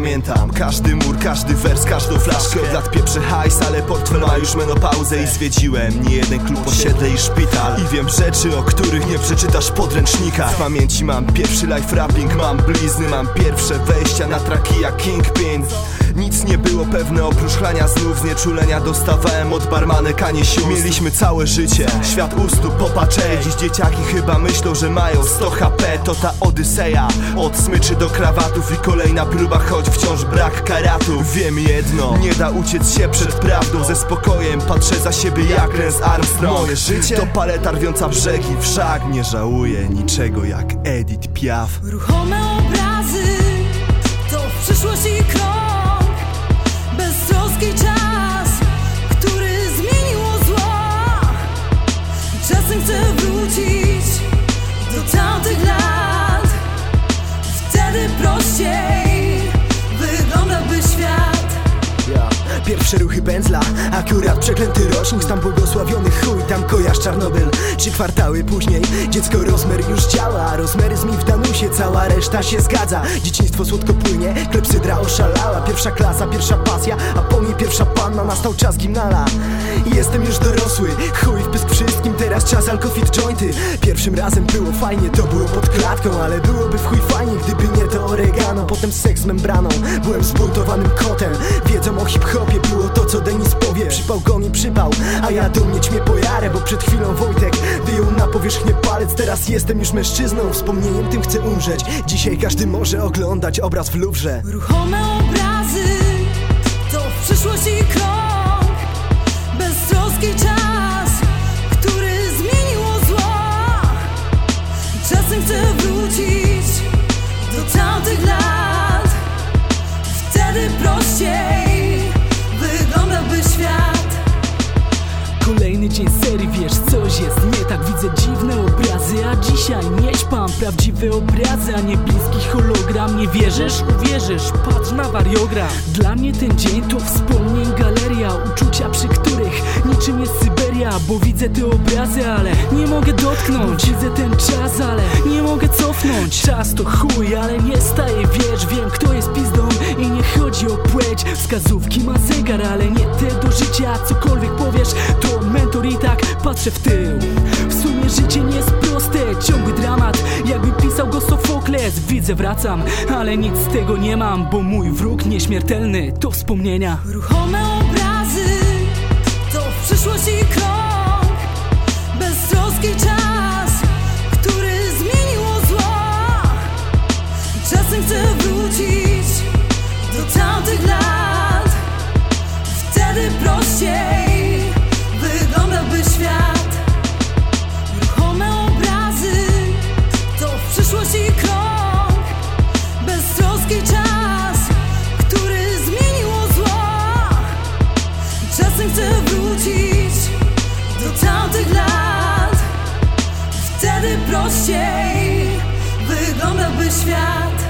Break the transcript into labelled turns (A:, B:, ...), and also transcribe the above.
A: pamiętam. Każdy mur, każdy wers, każdą flaszkę Od lat pieprzę hajs, ale portfel ma już menopauzę I zwiedziłem nie jeden klub, osiedle i szpital. I wiem rzeczy, o których nie przeczytasz w podręcznikach. W pamięci mam pierwszy life rapping Mam blizny, mam pierwsze wejścia na traki jak Kingpin nic nie było pewne oprócz chlania znów Znieczulenia. Dostawałem od barmanek, a nie sióstr. Mieliśmy całe życie, świat ustu popatrzej Dziś dzieciaki chyba myślą, że mają 100 HP To ta odyseja, od smyczy do krawatów. I kolejna próba, choć wciąż brak karatów Wiem jedno, nie da uciec się przed prawdą. Ze spokojem patrzę za siebie jak Lance Armstrong. Moje życie to paleta rwiąca brzegi Wszak nie żałuję niczego jak Edith Piaf.
B: Ruchome obrazy to w przyszłości krok Beztroski czas,
C: Pierwsze ruchy pędzla, akurat przeklęty rocznik Tam błogosławiony chuj, tam kojarz Czarnobyl. Trzy kwartały później, dziecko rozmer już działa. Rozmeryzm mi w Danusie, cała reszta się zgadza. Dzieciństwo słodko płynie, klepsydra oszalała. Pierwsza klasa, pierwsza pasja, a po niej pierwsza panna. Nastał czas gimnala. Jestem już dorosły, chuj w pysk wszystkim. Teraz czas alkofit Pierwszym razem było fajnie, to było pod klatką Ale byłoby w chuj fajnie, gdyby nie to oregano. Potem seks z membraną, byłem zbuntowanym kotem. Wiedzą o hip-hopie, było to co Denis powie. Przypał go mi przypał, a ja do mnie pojarę Bo przed chwilą Wojtek wyjął na powierzchnię palec. Teraz jestem już mężczyzną, wspomnieniem tym chcę umrzeć. Dzisiaj każdy może oglądać obraz w Luwrze
B: Ruchome obrazy to w przyszłości krok Beztroski czas,
D: Widzę dziwne obrazy, a dzisiaj nie śpam. Prawdziwe obrazy, a nie bliski hologram. Nie wierzysz? Uwierzysz, patrz na wariogram Dla mnie ten dzień to wspomnień galeria Uczucia, przy których niczym jest Syberia. Bo widzę te obrazy, ale nie mogę dotknąć. Widzę ten czas, ale nie mogę cofnąć. Czas to chuj, ale nie staję, wiesz Wiem kto jest chodzi o płeć. Wskazówki ma zegar, ale nie te do życia. Cokolwiek powiesz, to mentor i tak patrzę w tył. W sumie życie nie jest proste, ciągły dramat. Jakby pisał go Sofokles Widzę, wracam, ale nic z tego nie mam Bo mój wróg nieśmiertelny to wspomnienia.
B: Ruchome obrazy to w przyszłości krok Beztroski czas, Wtedy prościej wyglądałby świat. Ruchome obrazy to w przyszłości krok Beztroski czas, który zmieniło zło. Czasem chcę wrócić do tamtych lat. Wtedy prościej wyglądałby świat